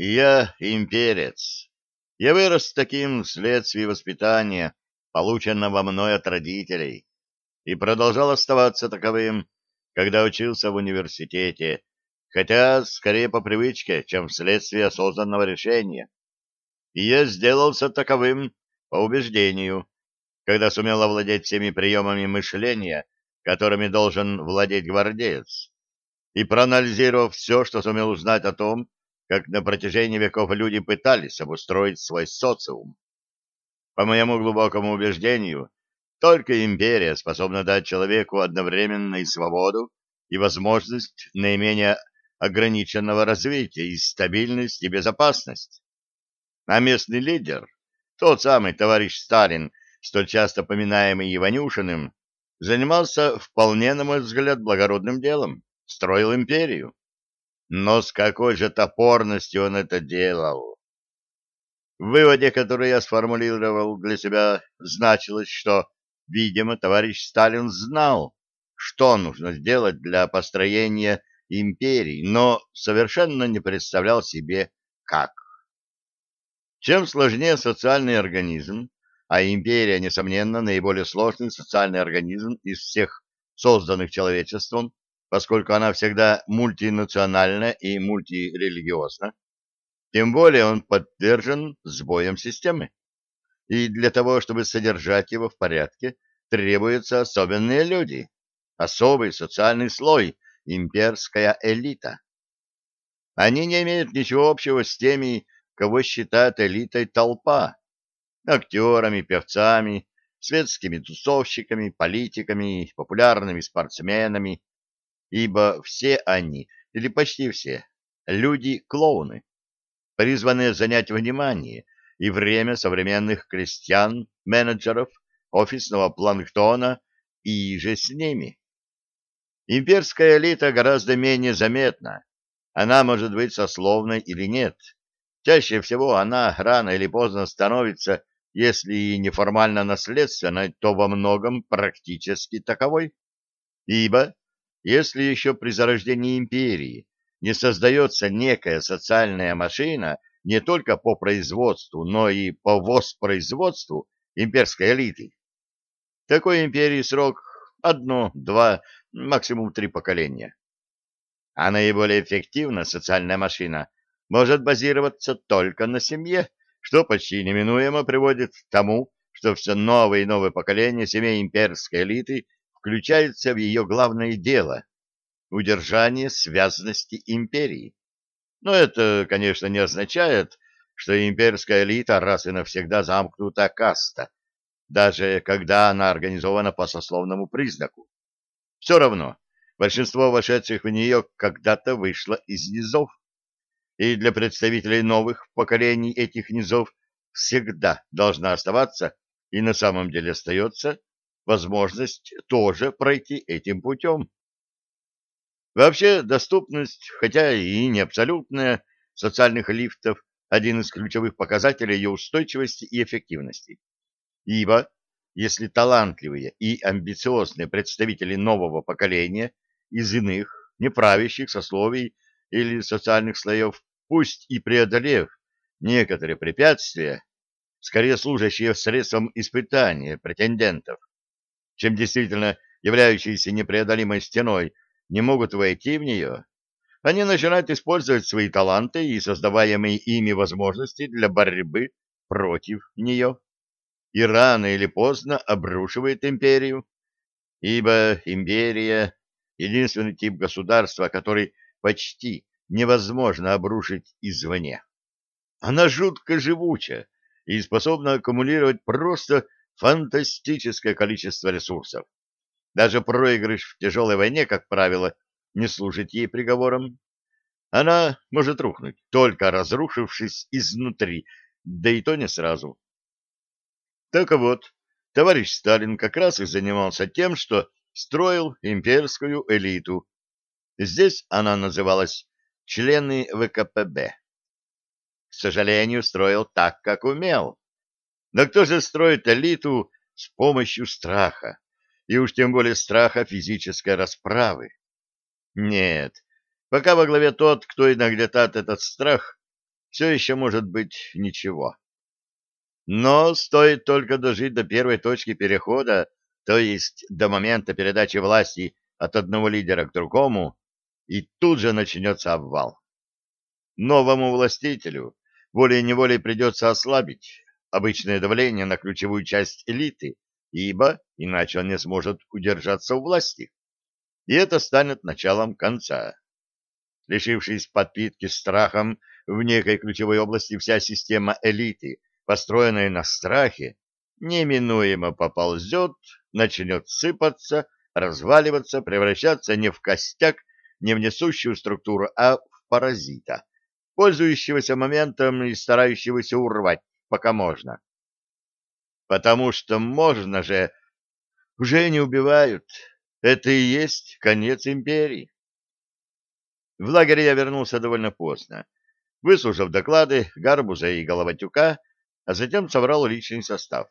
Я имперец. Я вырос таким вследствие воспитания, полученного мной от родителей, и продолжал оставаться таковым, когда учился в университете, хотя скорее по привычке, чем вследствие осознанного решения. И я сделался таковым по убеждению, когда сумел овладеть всеми приемами мышления, которыми должен владеть гвардеец, и проанализировав все, что сумел узнать о том, как на протяжении веков люди пытались обустроить свой социум. По моему глубокому убеждению, только империя способна дать человеку одновременно и свободу, и возможность наименее ограниченного развития, и стабильность, и безопасность. А местный лидер, тот самый товарищ Сталин, столь часто поминаемый Иванюшиным, занимался вполне, на мой взгляд, благородным делом, строил империю. Но с какой же топорностью он это делал? В выводе, который я сформулировал для себя, значилось, что, видимо, товарищ Сталин знал, что нужно сделать для построения империи, но совершенно не представлял себе, как. Чем сложнее социальный организм, а империя, несомненно, наиболее сложный социальный организм из всех созданных человечеством, поскольку она всегда мультинациональна и мультирелигиозна, тем более он подвержен сбоям системы. И для того, чтобы содержать его в порядке, требуются особенные люди, особый социальный слой, имперская элита. Они не имеют ничего общего с теми, кого считает элитой толпа, актерами, певцами, светскими тусовщиками, политиками, популярными спортсменами, ибо все они, или почти все, люди-клоуны, призванные занять внимание и время современных крестьян, менеджеров, офисного планктона и же с ними. Имперская элита гораздо менее заметна. Она может быть сословной или нет. Чаще всего она рано или поздно становится, если и неформально наследственной, то во многом практически таковой. Ибо если еще при зарождении империи не создается некая социальная машина не только по производству, но и по воспроизводству имперской элиты, такой империи срок одно, два, максимум три поколения. А наиболее эффективна социальная машина может базироваться только на семье, что почти неминуемо приводит к тому, что все новые и новые поколения семей имперской элиты включается в ее главное дело — удержание связности империи. Но это, конечно, не означает, что имперская элита раз и навсегда замкнута каста, даже когда она организована по сословному признаку. Все равно, большинство вошедших в нее когда-то вышло из низов, и для представителей новых поколений этих низов всегда должна оставаться и на самом деле остается возможность тоже пройти этим путем. Вообще, доступность, хотя и не абсолютная, социальных лифтов – один из ключевых показателей ее устойчивости и эффективности. Ибо, если талантливые и амбициозные представители нового поколения из иных, неправящих сословий или социальных слоев, пусть и преодолев некоторые препятствия, скорее служащие средством испытания претендентов, чем действительно являющиеся непреодолимой стеной, не могут войти в нее, они начинают использовать свои таланты и создаваемые ими возможности для борьбы против нее. И рано или поздно обрушивает империю, ибо империя — единственный тип государства, который почти невозможно обрушить извне. Она жутко живуча и способна аккумулировать просто фантастическое количество ресурсов. Даже проигрыш в тяжелой войне, как правило, не служит ей приговором. Она может рухнуть, только разрушившись изнутри, да и то не сразу. Так вот, товарищ Сталин как раз и занимался тем, что строил имперскую элиту. Здесь она называлась члены ВКПБ. К сожалению, строил так, как умел. Да кто же строит элиту с помощью страха, и уж тем более страха физической расправы? Нет, пока во главе тот, кто и нагнетает этот страх, все еще может быть ничего. Но стоит только дожить до первой точки перехода, то есть до момента передачи власти от одного лидера к другому, и тут же начнется обвал. Новому властителю волей-неволей придется ослабить обычное давление на ключевую часть элиты, ибо иначе он не сможет удержаться у власти. И это станет началом конца. Лишившись подпитки страхом в некой ключевой области, вся система элиты, построенная на страхе, неминуемо поползет, начнет сыпаться, разваливаться, превращаться не в костяк, не в несущую структуру, а в паразита, пользующегося моментом и старающегося урвать, пока можно. Потому что можно же... Уже не убивают. Это и есть конец империи. В лагере я вернулся довольно поздно, выслушав доклады Гарбуза и Головатюка, а затем собрал личный состав.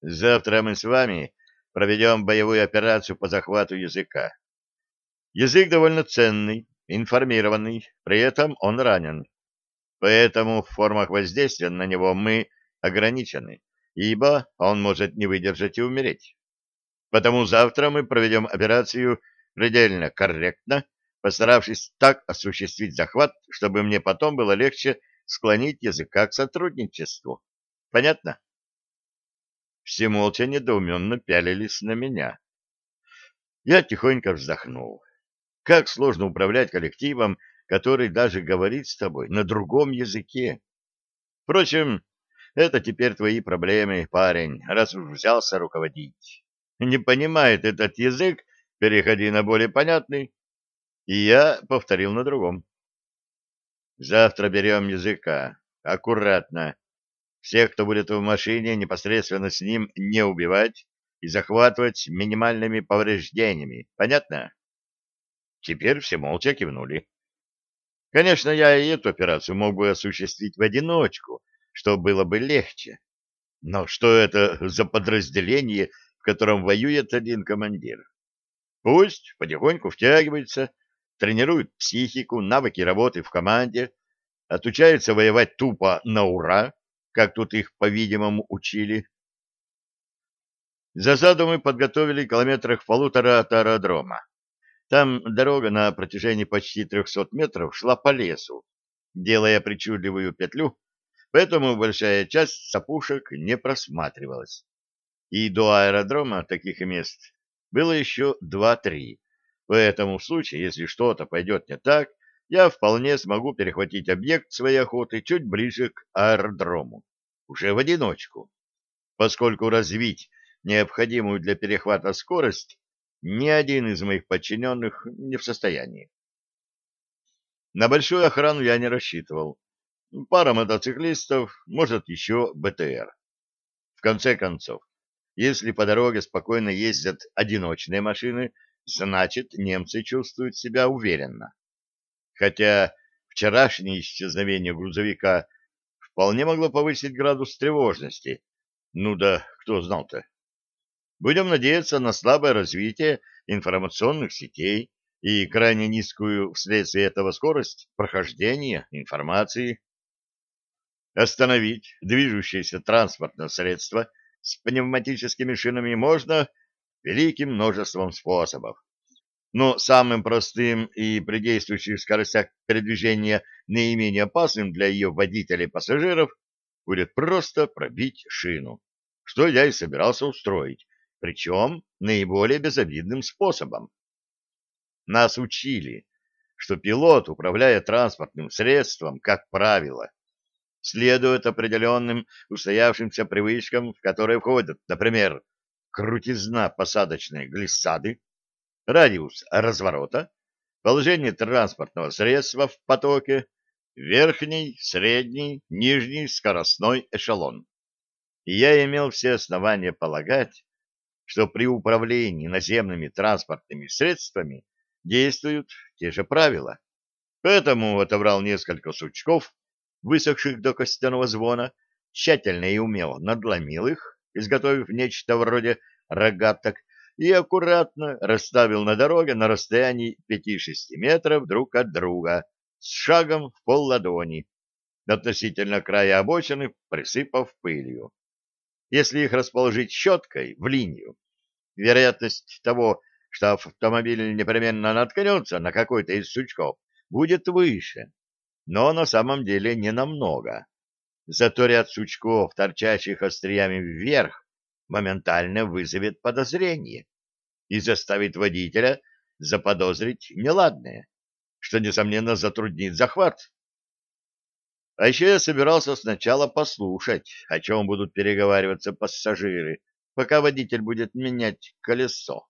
Завтра мы с вами проведем боевую операцию по захвату языка. Язык довольно ценный, информированный, при этом он ранен. Поэтому в формах воздействия на него мы ограничены, ибо он может не выдержать и умереть. Потому завтра мы проведем операцию предельно корректно, постаравшись так осуществить захват, чтобы мне потом было легче склонить языка к сотрудничеству. Понятно? Все молча недоуменно пялились на меня. Я тихонько вздохнул. Как сложно управлять коллективом, который даже говорит с тобой на другом языке. Впрочем, это теперь твои проблемы, парень, раз уж взялся руководить. Не понимает этот язык, переходи на более понятный. И я повторил на другом. Завтра берем языка. Аккуратно. Всех, кто будет в машине, непосредственно с ним не убивать и захватывать минимальными повреждениями. Понятно? Теперь все молча кивнули. Конечно, я и эту операцию мог бы осуществить в одиночку, что было бы легче. Но что это за подразделение, в котором воюет один командир? Пусть потихоньку втягивается, тренирует психику, навыки работы в команде, отучается воевать тупо на ура, как тут их, по-видимому, учили. Засаду мы подготовили километрах в полутора от аэродрома. Там дорога на протяжении почти 300 метров шла по лесу, делая причудливую петлю, поэтому большая часть сапушек не просматривалась. И до аэродрома таких мест было еще два-три. Поэтому в случае, если что-то пойдет не так, я вполне смогу перехватить объект своей охоты чуть ближе к аэродрому, уже в одиночку, поскольку развить необходимую для перехвата скорость ни один из моих подчиненных не в состоянии. На большую охрану я не рассчитывал. Пара мотоциклистов, может, еще БТР. В конце концов, если по дороге спокойно ездят одиночные машины, значит, немцы чувствуют себя уверенно. Хотя вчерашнее исчезновение грузовика вполне могло повысить градус тревожности. Ну да, кто знал-то? Будем надеяться на слабое развитие информационных сетей и крайне низкую вследствие этого скорость прохождения информации. Остановить движущееся транспортное средство с пневматическими шинами можно великим множеством способов. Но самым простым и при действующих скоростях передвижения наименее опасным для ее водителей и пассажиров будет просто пробить шину, что я и собирался устроить причем наиболее безобидным способом. Нас учили, что пилот, управляя транспортным средством, как правило, следует определенным устоявшимся привычкам, в которые входят, например, крутизна посадочной глиссады, радиус разворота, положение транспортного средства в потоке, верхний, средний, нижний скоростной эшелон. И я имел все основания полагать, что при управлении наземными транспортными средствами действуют те же правила. Поэтому отобрал несколько сучков, высохших до костяного звона, тщательно и умело надломил их, изготовив нечто вроде рогаток, и аккуратно расставил на дороге на расстоянии 5-6 метров друг от друга с шагом в пол ладони, относительно края обочины, присыпав пылью. Если их расположить щеткой в линию, вероятность того, что автомобиль непременно наткнется на какой-то из сучков, будет выше, но на самом деле не намного. Зато ряд сучков, торчащих остриями вверх, моментально вызовет подозрение и заставит водителя заподозрить неладное, что, несомненно, затруднит захват. А еще я собирался сначала послушать, о чем будут переговариваться пассажиры, пока водитель будет менять колесо.